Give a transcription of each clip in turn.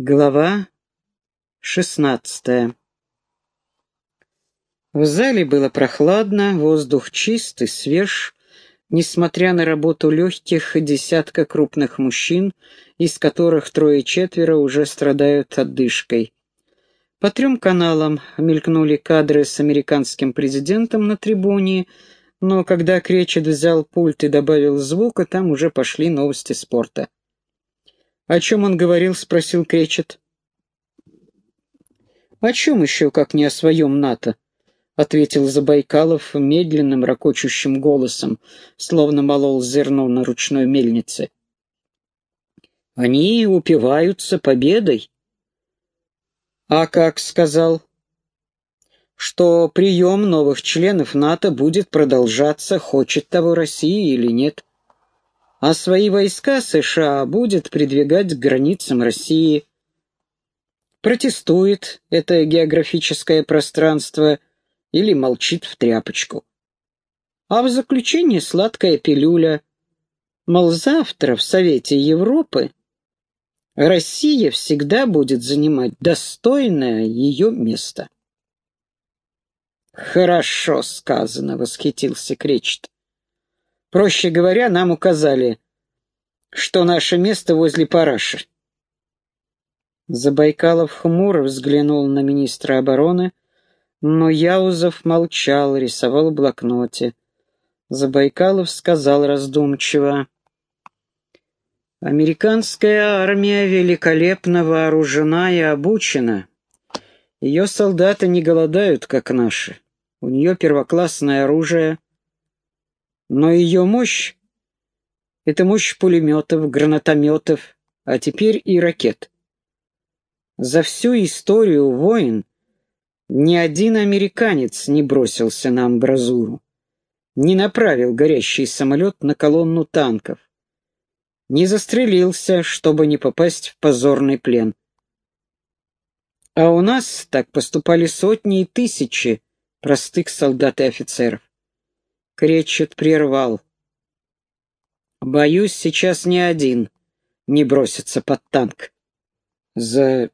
Глава шестнадцатая В зале было прохладно, воздух чист и свеж, несмотря на работу легких десятка крупных мужчин, из которых трое-четверо уже страдают отдышкой. По трем каналам мелькнули кадры с американским президентом на трибуне, но когда Кречет взял пульт и добавил звука, там уже пошли новости спорта. «О чем он говорил?» — спросил Кречет. «О чем еще, как не о своем НАТО?» — ответил Забайкалов медленным, ракочущим голосом, словно молол зерно на ручной мельнице. «Они упиваются победой». «А как сказал?» «Что прием новых членов НАТО будет продолжаться, хочет того России или нет» а свои войска США будет придвигать к границам России. Протестует это географическое пространство или молчит в тряпочку. А в заключение сладкая пилюля. Мол, завтра в Совете Европы Россия всегда будет занимать достойное ее место. «Хорошо сказано», — восхитился Кречет. Проще говоря, нам указали, что наше место возле параши. Забайкалов хмуро взглянул на министра обороны, но Яузов молчал, рисовал в блокноте. Забайкалов сказал раздумчиво. «Американская армия великолепно вооружена и обучена. Ее солдаты не голодают, как наши. У нее первоклассное оружие, но ее мощь — это мощь пулеметов, гранатометов, а теперь и ракет. За всю историю войн ни один американец не бросился на амбразуру, не направил горящий самолет на колонну танков, не застрелился, чтобы не попасть в позорный плен. А у нас так поступали сотни и тысячи простых солдат и офицеров. Кречет прервал. «Боюсь, сейчас ни один не бросится под танк. За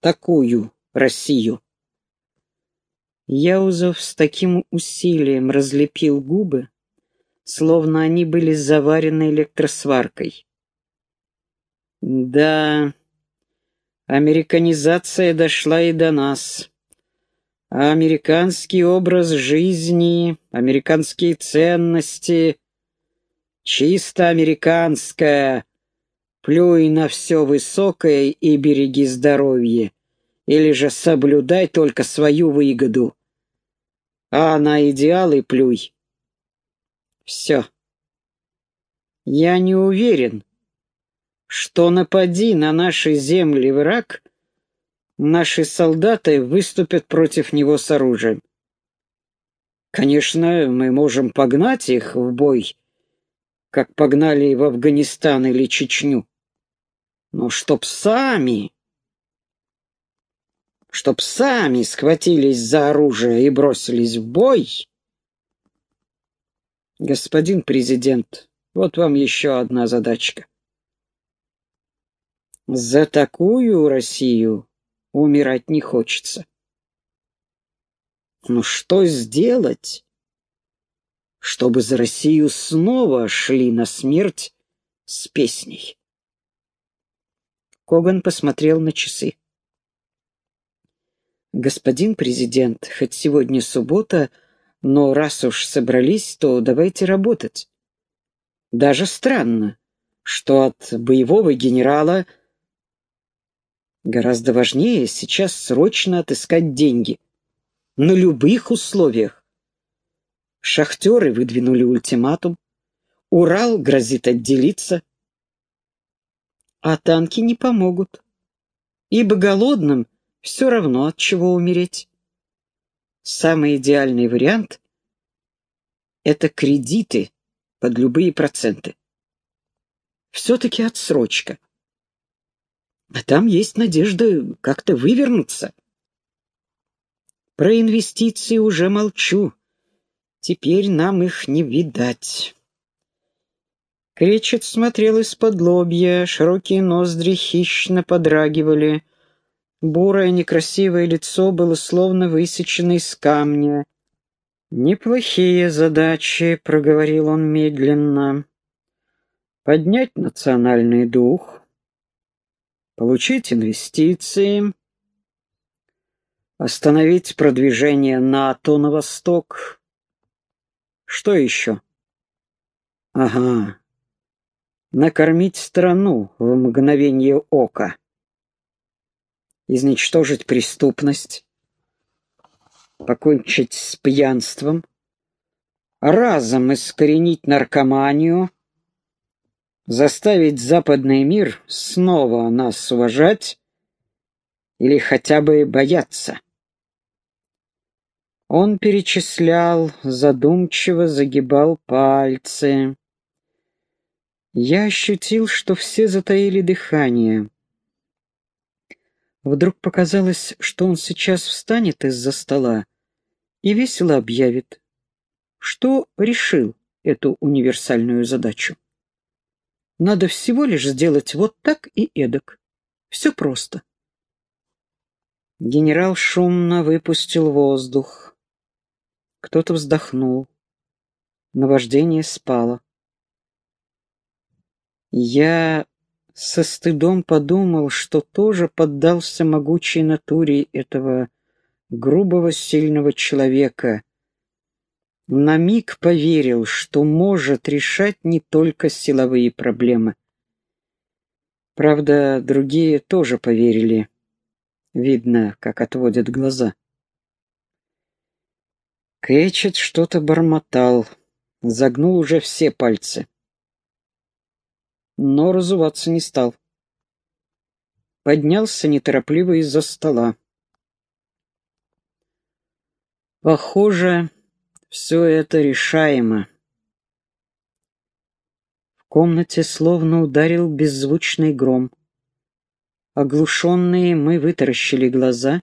такую Россию». Яузов с таким усилием разлепил губы, словно они были заварены электросваркой. «Да, американизация дошла и до нас». Американский образ жизни, американские ценности, чисто американское, плюй на все высокое и береги здоровье, или же соблюдай только свою выгоду, а на идеалы плюй. Все. Я не уверен, что напади на наши земли враг — наши солдаты выступят против него с оружием. Конечно, мы можем погнать их в бой, как погнали в Афганистан или Чечню. Но чтоб сами... Чтоб сами схватились за оружие и бросились в бой... Господин президент, вот вам еще одна задачка. За такую Россию умирать не хочется. Но что сделать, чтобы за Россию снова шли на смерть с песней? Коган посмотрел на часы. «Господин президент, хоть сегодня суббота, но раз уж собрались, то давайте работать. Даже странно, что от боевого генерала Гораздо важнее сейчас срочно отыскать деньги. На любых условиях. Шахтеры выдвинули ультиматум. Урал грозит отделиться. А танки не помогут. Ибо голодным все равно от чего умереть. Самый идеальный вариант — это кредиты под любые проценты. Все-таки отсрочка. А там есть надежда как-то вывернуться. Про инвестиции уже молчу. Теперь нам их не видать. Кречет смотрел из-под лобья, широкие ноздри хищно подрагивали. Бурое некрасивое лицо было словно высечено из камня. «Неплохие задачи», — проговорил он медленно. «Поднять национальный дух, получить инвестиции, остановить продвижение НАТО на восток. Что еще? Ага, накормить страну в мгновение ока, изничтожить преступность, покончить с пьянством, разом искоренить наркоманию, заставить западный мир снова нас уважать или хотя бы бояться. Он перечислял, задумчиво загибал пальцы. Я ощутил, что все затаили дыхание. Вдруг показалось, что он сейчас встанет из-за стола и весело объявит, что решил эту универсальную задачу. Надо всего лишь сделать вот так и эдак. Все просто. Генерал шумно выпустил воздух. Кто-то вздохнул. Наваждение спало. Я со стыдом подумал, что тоже поддался могучей натуре этого грубого, сильного человека. На миг поверил, что может решать не только силовые проблемы. Правда, другие тоже поверили. Видно, как отводят глаза. Кэтчет что-то бормотал, загнул уже все пальцы но разуваться не стал. Поднялся неторопливо из-за стола. Похоже, все это решаемо. В комнате словно ударил беззвучный гром. Оглушенные мы вытаращили глаза,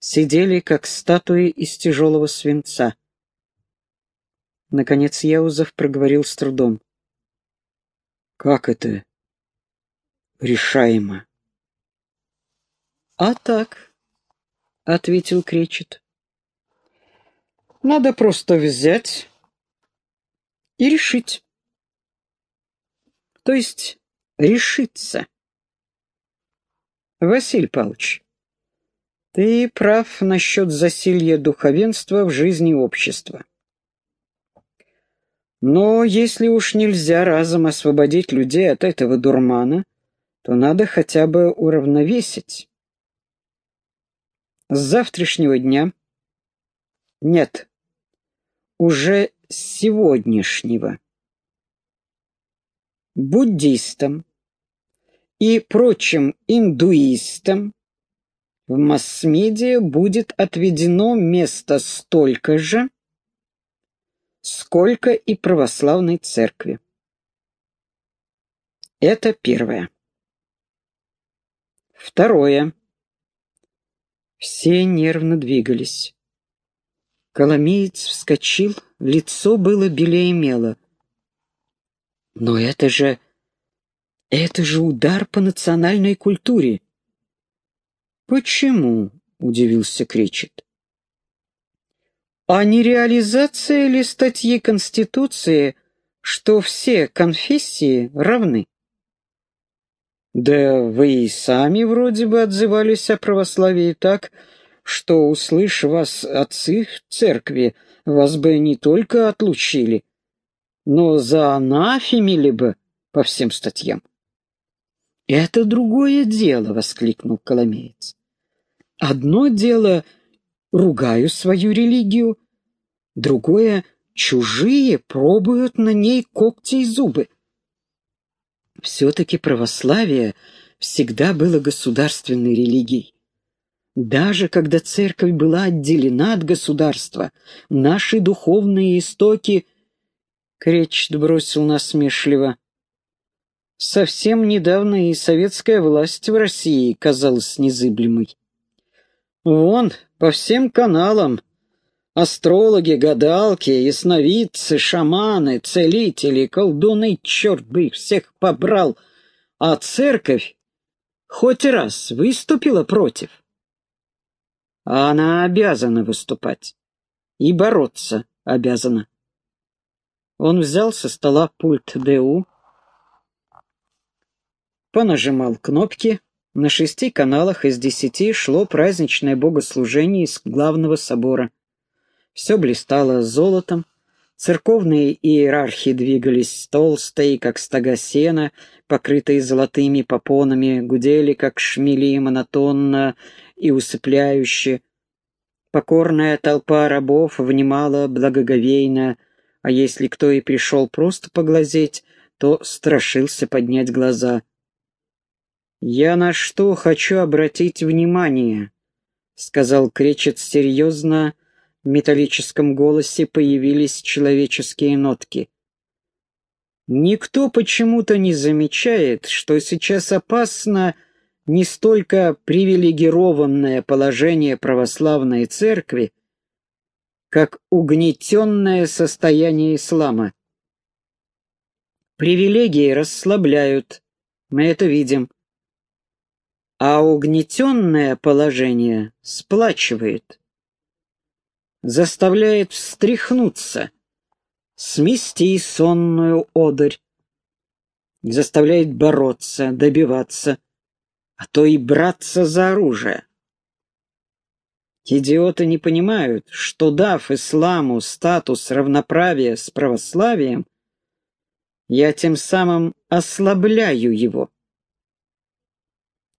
сидели, как статуи из тяжелого свинца. Наконец Яузов проговорил с трудом. Как это решаемо? А так, ответил Кречет. Надо просто взять и решить. То есть решиться. Василий Павлович, ты прав насчет засилья духовенства в жизни общества. Но если уж нельзя разом освободить людей от этого дурмана, то надо хотя бы уравновесить. С завтрашнего дня... Нет, уже с сегодняшнего. Буддистам и прочим индуистам в масс-медиа будет отведено место столько же, сколько и православной церкви. Это первое. Второе. Все нервно двигались. Коломеец вскочил, лицо было белее мела. Но это же... это же удар по национальной культуре. Почему? — удивился Кречет. А не реализация ли статьи Конституции, что все конфессии равны? Да вы и сами вроде бы отзывались о православии так, что, услышь вас отцы в церкви, вас бы не только отлучили, но за анафемили бы по всем статьям. «Это другое дело!» — воскликнул Коломеец. «Одно дело ругаю свою религию, другое — чужие пробуют на ней когти и зубы. Все-таки православие всегда было государственной религией. Даже когда церковь была отделена от государства, наши духовные истоки... Кречет бросил насмешливо. Совсем недавно и советская власть в России казалась незыблемой. Вон, по всем каналам Астрологи, гадалки, ясновидцы, шаманы, целители, колдуны, черт бы их всех побрал. А церковь хоть раз выступила против. А она обязана выступать. И бороться обязана. Он взял со стола пульт ДУ, понажимал кнопки. На шести каналах из десяти шло праздничное богослужение из главного собора. Все блистало золотом, церковные иерархи двигались толстые, как стога сена, покрытые золотыми попонами, гудели, как шмели, монотонно и усыпляюще. Покорная толпа рабов внимала благоговейно, а если кто и пришел просто поглазеть, то страшился поднять глаза. «Я на что хочу обратить внимание», — сказал Кречет серьезно, в металлическом голосе появились человеческие нотки. Никто почему-то не замечает, что сейчас опасно не столько привилегированное положение православной церкви, как угнетенное состояние ислама. Привилегии расслабляют, мы это видим. А угнетенное положение сплачивает, заставляет встряхнуться, смести сонную одырь, заставляет бороться, добиваться, а то и браться за оружие. Идиоты не понимают, что дав исламу статус равноправия с православием, я тем самым ослабляю его.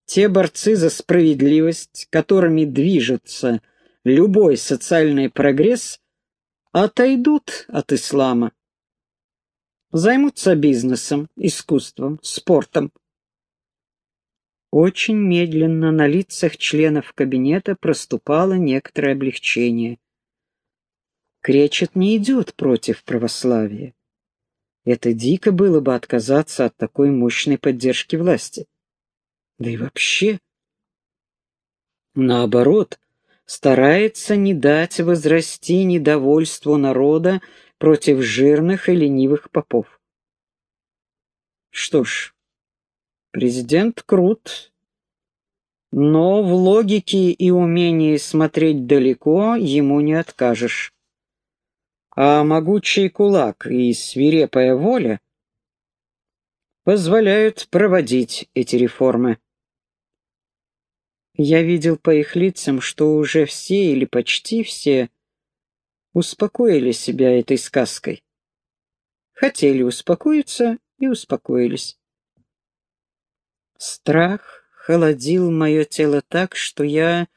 Те борцы за справедливость, которыми движется любой социальный прогресс, отойдут от ислама. Займутся бизнесом, искусством, спортом. Очень медленно на лицах членов кабинета проступало некоторое облегчение. Кречет не идет против православия. Это дико было бы отказаться от такой мощной поддержки власти. Да и вообще. Наоборот, старается не дать возрасти недовольству народа против жирных и ленивых попов. Что ж, Президент крут, но в логике и умении смотреть далеко ему не откажешь. А могучий кулак и свирепая воля позволяют проводить эти реформы. Я видел по их лицам, что уже все или почти все успокоили себя этой сказкой. Хотели успокоиться и успокоились. Страх холодил мое тело так, что я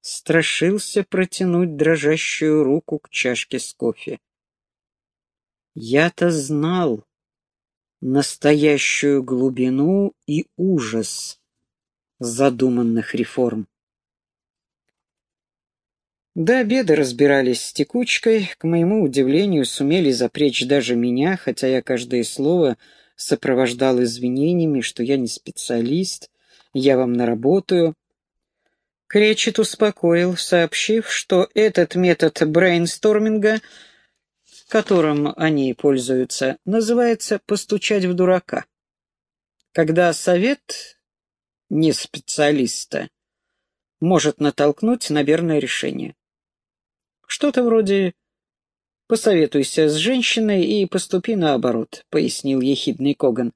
страшился протянуть дрожащую руку к чашке с кофе. Я-то знал настоящую глубину и ужас задуманных реформ. До обеда разбирались с текучкой, к моему удивлению сумели запречь даже меня, хотя я каждое слово сопровождал извинениями, что я не специалист, я вам наработаю. Кречет успокоил, сообщив, что этот метод брейнсторминга, которым они пользуются, называется «постучать в дурака». Когда совет не специалиста может натолкнуть на верное решение. Что-то вроде «Посоветуйся с женщиной и поступи наоборот», — пояснил ехидный Коган.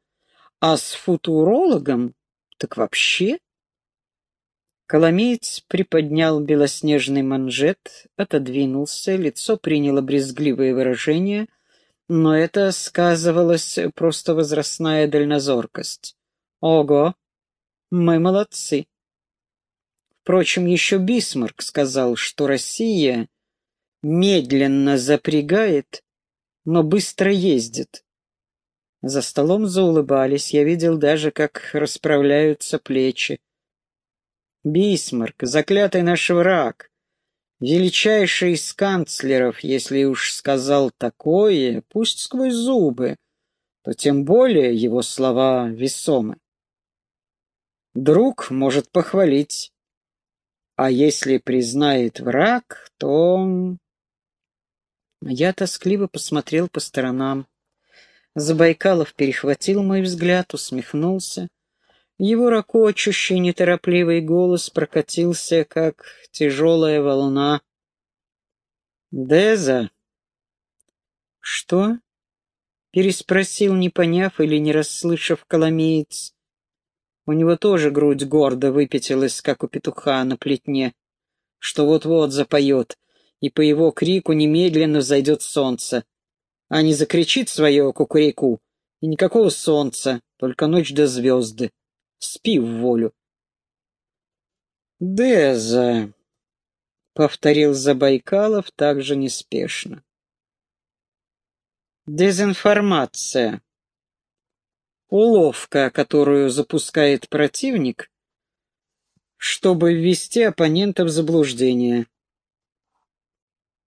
«А с футурологом так вообще...» Коломеец приподнял белоснежный манжет, отодвинулся, лицо приняло брезгливое выражение, но это сказывалось просто возрастная дальнозоркость. «Ого! Мы молодцы!» Впрочем, еще Бисмарк сказал, что Россия медленно запрягает, но быстро ездит. За столом заулыбались, я видел даже, как расправляются плечи. Бисмарк, заклятый наш враг, величайший из канцлеров, если уж сказал такое, пусть сквозь зубы, то тем более его слова весомы. Друг может похвалить, а если признает враг, то Я тоскливо посмотрел по сторонам. Забайкалов перехватил мой взгляд, усмехнулся. Его ракочущий, неторопливый голос прокатился, как тяжелая волна. «Деза!» «Что?» — переспросил, не поняв или не расслышав коломеец. У него тоже грудь гордо выпятилась, как у петуха на плетне, что вот-вот запоет, и по его крику немедленно взойдет солнце, а не закричит свое кукуреку, и никакого солнца, только ночь до звезды. Спи в волю. «Деза», — повторил Забайкалов также неспешно. Дезинформация. Уловка, которую запускает противник, чтобы ввести оппонента в заблуждение.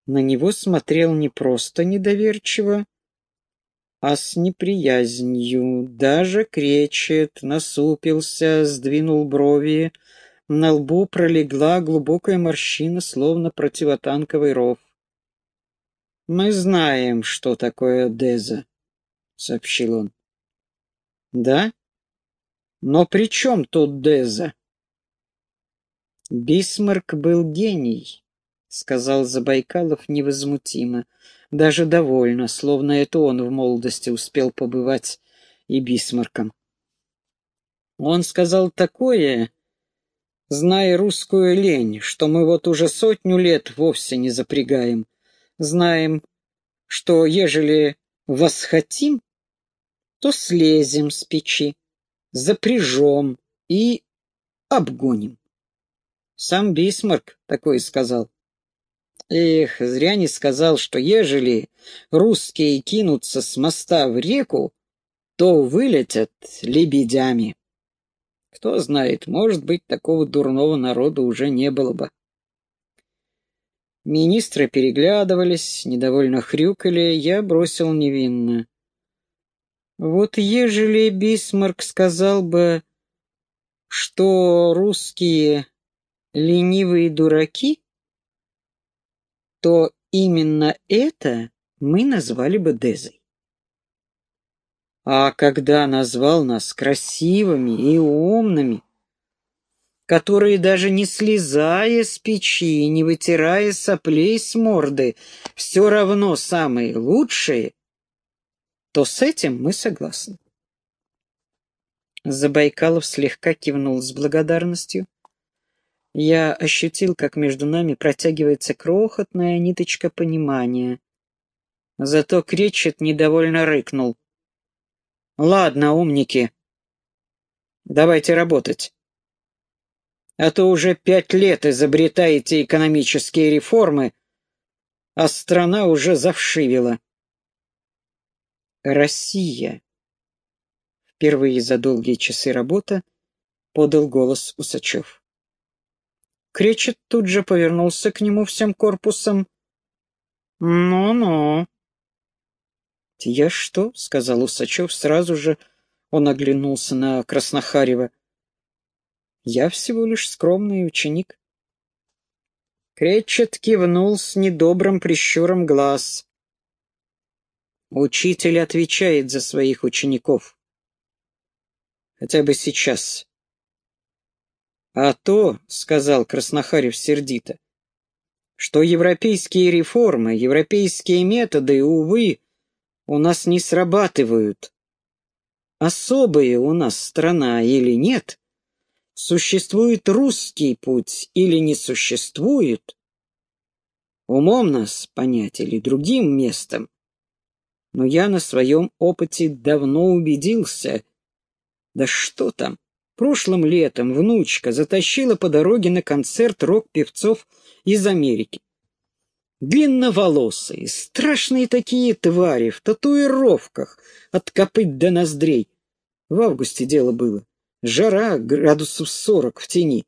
На него смотрел не просто недоверчиво, а с неприязнью. Даже кречет, насупился, сдвинул брови, на лбу пролегла глубокая морщина, словно противотанковый ров. «Мы знаем, что такое Деза», — сообщил он. «Да? Но при чем тут Деза?» «Бисмарк был гений», — сказал Забайкалов невозмутимо, даже довольно, словно это он в молодости успел побывать и Бисмарком. Он сказал такое, зная русскую лень, что мы вот уже сотню лет вовсе не запрягаем, знаем, что ежели восхотим, то слезем с печи, запряжем и обгоним. Сам Бисмарк такое сказал. Эх, зря не сказал, что ежели русские кинутся с моста в реку, то вылетят лебедями. Кто знает, может быть, такого дурного народа уже не было бы. Министры переглядывались, недовольно хрюкали, я бросил невинно. Вот ежели Бисмарк сказал бы, что русские ленивые дураки, то именно это мы назвали бы Дезой. А когда назвал нас красивыми и умными, которые даже не слезая с печи, не вытирая соплей с морды, все равно самые лучшие, то с этим мы согласны. Забайкалов слегка кивнул с благодарностью. Я ощутил, как между нами протягивается крохотная ниточка понимания. Зато кречет недовольно рыкнул. «Ладно, умники, давайте работать а то уже пять лет изобретаете экономические реформы, а страна уже завшивела. Россия. Впервые за долгие часы работы подал голос Усачев. Кречет тут же повернулся к нему всем корпусом. «Ну-ну». «Я что?» — сказал Усачев. Сразу же он оглянулся на Краснохарева. Я всего лишь скромный ученик. Кречет кивнул с недобрым прищуром глаз. Учитель отвечает за своих учеников. Хотя бы сейчас. А то, — сказал Краснохарев сердито, — что европейские реформы, европейские методы, увы, у нас не срабатывают. Особая у нас страна или нет, существует русский путь или не существует, умом нас понять или другим местом, но я на своем опыте давно убедился, да что там, прошлым летом внучка затащила по дороге на концерт рок-певцов из Америки. Длинноволосые, страшные такие твари, в татуировках, от копыт до ноздрей. В августе дело было. Жара градусов сорок в тени.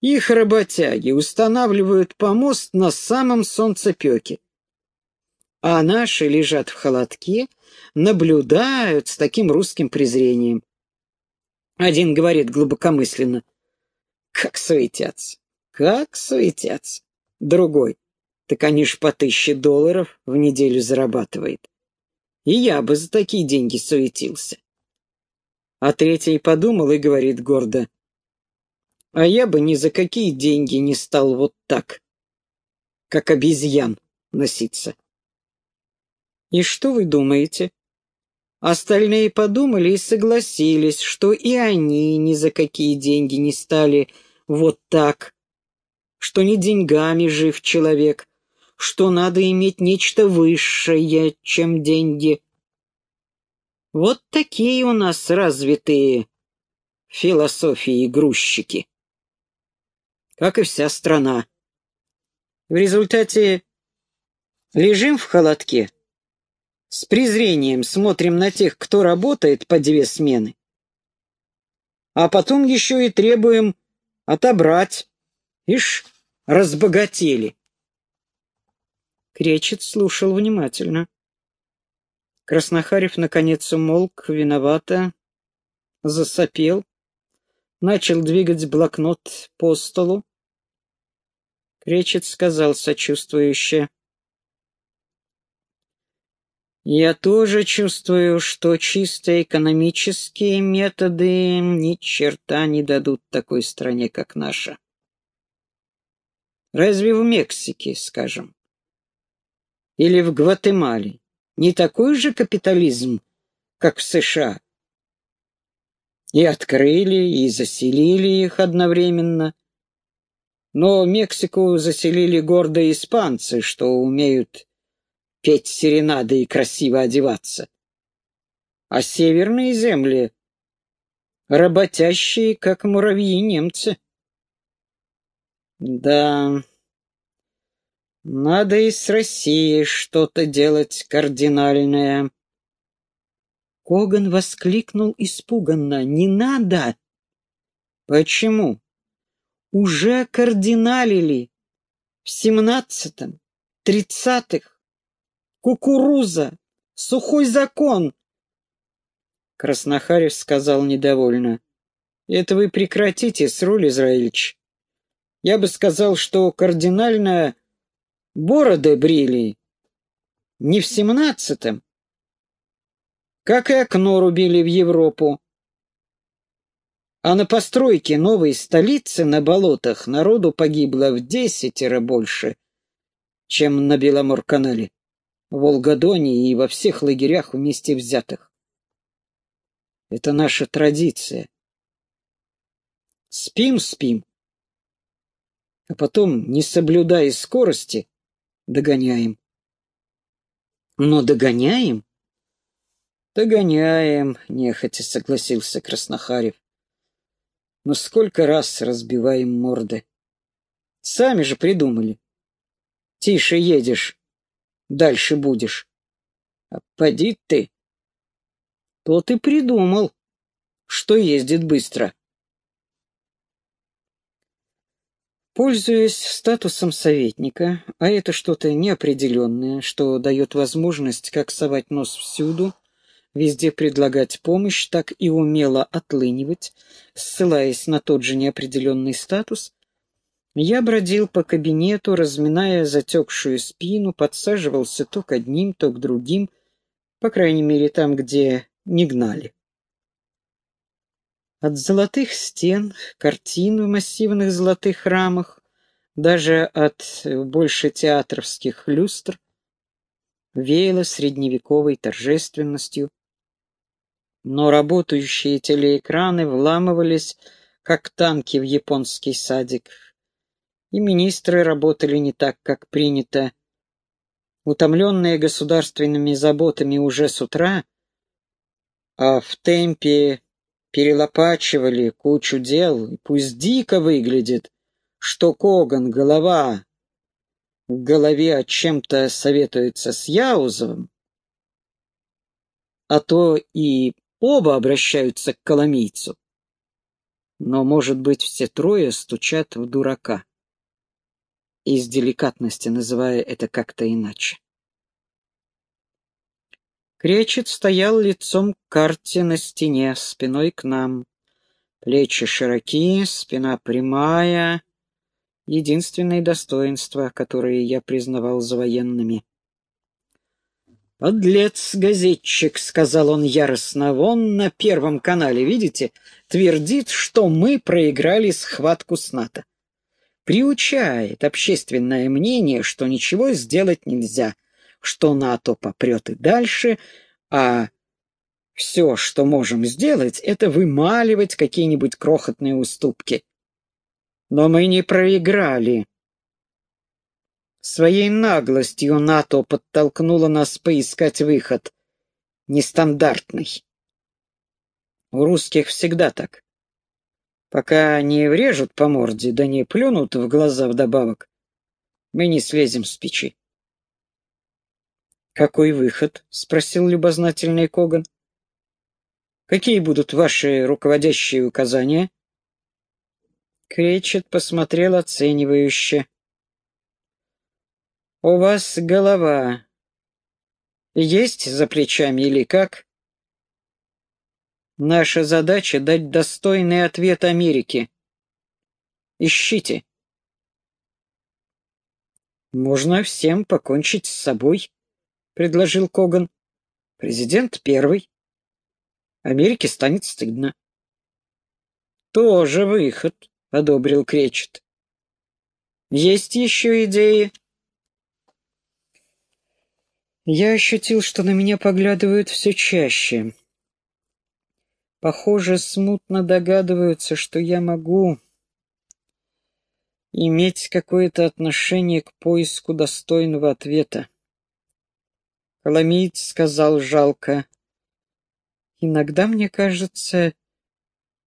Их работяги устанавливают помост на самом солнцепеке. А наши лежат в холодке, наблюдают с таким русским презрением. Один говорит глубокомысленно. Как суетятся, как суетятся. Другой. Так они ж по тысяче долларов в неделю зарабатывает. И я бы за такие деньги суетился. А третий подумал и говорит гордо. А я бы ни за какие деньги не стал вот так, как обезьян, носиться. И что вы думаете? Остальные подумали и согласились, что и они ни за какие деньги не стали вот так, что не деньгами жив человек, что надо иметь нечто высшее, чем деньги. Вот такие у нас развитые философии-грузчики. Как и вся страна. В результате лежим в холодке, с презрением смотрим на тех, кто работает по две смены. А потом еще и требуем отобрать. Ишь, разбогатели. Кречет слушал внимательно. Краснохарев, наконец, умолк, виновато, засопел, начал двигать блокнот по столу. Кречет сказал сочувствующе. Я тоже чувствую, что чисто экономические методы ни черта не дадут такой стране, как наша. Разве в Мексике, скажем, или в Гватемале не такой же капитализм, как в США? И открыли, и заселили их одновременно. Но Мексику заселили гордо испанцы, что умеют петь серенады и красиво одеваться. А северные земли — работящие, как муравьи немцы. Да, надо и с Россией что-то делать кардинальное. Коган воскликнул испуганно. «Не надо!» «Почему?» «Уже кардиналили в семнадцатом, тридцатых, Кукуруза! Сухой закон!» Краснохарев сказал недовольно. «Это вы прекратите, Сруль Израильевич. Я бы сказал, что кардинально бороды брили не в семнадцатом, как и окно рубили в Европу. А на постройке новой столицы на болотах народу погибло в десятеро больше, чем на Беломор-канале. Волгодоне и во всех лагерях вместе взятых. Это наша традиция. Спим, спим. А потом, не соблюдая скорости, догоняем. Но догоняем? Догоняем, нехотя согласился Краснохарев. Но сколько раз разбиваем морды. Сами же придумали. Тише едешь, дальше будешь. А поди ты. То ты придумал, что ездит быстро. Пользуясь статусом советника, а это что-то неопределенное, что дает возможность как совать нос всюду, везде предлагать помощь, так и умело отлынивать, ссылаясь на тот же неопределенный статус, я бродил по кабинету, разминая затекшую спину, подсаживался то к одним, то к другим, по крайней мере там, где не гнали. От золотых стен, картин в массивных золотых рамах, даже от больше театровских люстр, веяло средневековой торжественностью. Но работающие телеэкраны вламывались, как танки в японский садик, и министры работали не так, как принято. Утомленные государственными заботами уже с утра, а в темпе перелопачивали кучу дел, и пусть дико выглядит, что Коган, голова, в голове о чем-то советуется с Яузовым, а то и оба обращаются к коломийцу. Но, может быть, все трое стучат в дурака из деликатности называя это как-то иначе. Кречет стоял лицом к карте на стене, спиной к нам. Плечи широкие, спина прямая, Единственные достоинства, которые я признавал за военными. «Подлец, газетчик», — сказал он яростно, — «вон на Первом канале, видите, твердит, что мы проиграли схватку с НАТО. Приучает общественное мнение, что ничего сделать нельзя, что НАТО попрет и дальше, а все, что можем сделать, это вымаливать какие-нибудь крохотные уступки. Но мы не проиграли. Своей наглостью НАТО подтолкнуло нас поискать выход. Нестандартный. У русских всегда так. Пока не врежут по морде, да не плюнут в глаза вдобавок, мы не слезем с печи. «Какой выход?» — спросил любознательный Коган. «Какие будут ваши руководящие указания?» Кречет посмотрел оценивающе. «У вас голова есть за плечами или как?» «Наша задача — дать достойный ответ Америке. Ищите». «Можно всем покончить с собой», — предложил Коган. «Президент первый. Америке станет стыдно». «Тоже выход», — одобрил Кречет. «Есть еще идеи?» Я ощутил, что на меня поглядывают все чаще. Похоже, смутно догадываются, что я могу иметь какое-то отношение к поиску достойного ответа. Коломиец сказал жалко. Иногда мне кажется,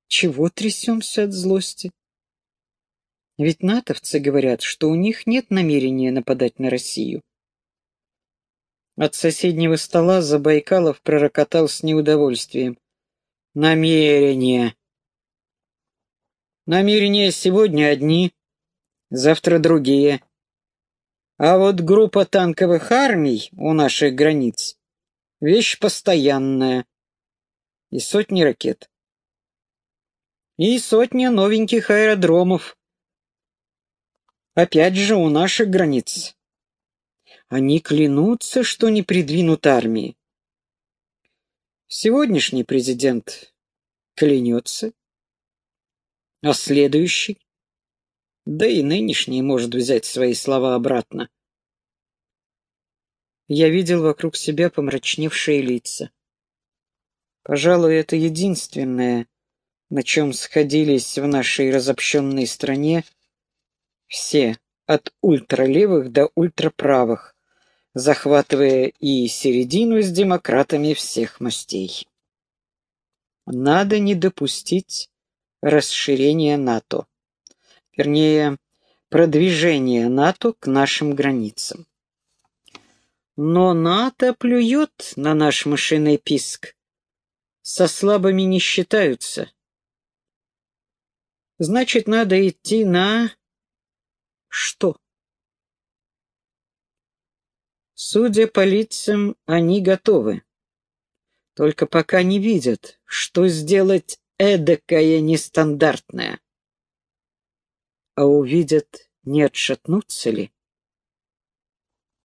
чего трясемся от злости? Ведь натовцы говорят, что у них нет намерения нападать на Россию. От соседнего стола Забайкалов пророкотал с неудовольствием. Намерения. Намерения сегодня одни, завтра другие. А вот группа танковых армий у наших границ — вещь постоянная. И сотни ракет. И сотня новеньких аэродромов. Опять же у наших границ. Они клянутся, что не придвинут армии. Сегодняшний президент клянется, а следующий, да и нынешний может взять свои слова обратно. Я видел вокруг себя помрачневшие лица. Пожалуй, это единственное, на чем сходились в нашей разобщенной стране все, от ультралевых до ультраправых, захватывая и середину с демократами всех мастей. Надо не допустить расширения НАТО, вернее, продвижения НАТО к нашим границам. Но НАТО плюет на наш мышиный писк. Со слабыми не считаются. Значит, надо идти на что? Судя по лицам, они готовы. Только пока не видят, что сделать эдакое нестандартное. А увидят, не отшатнутся ли?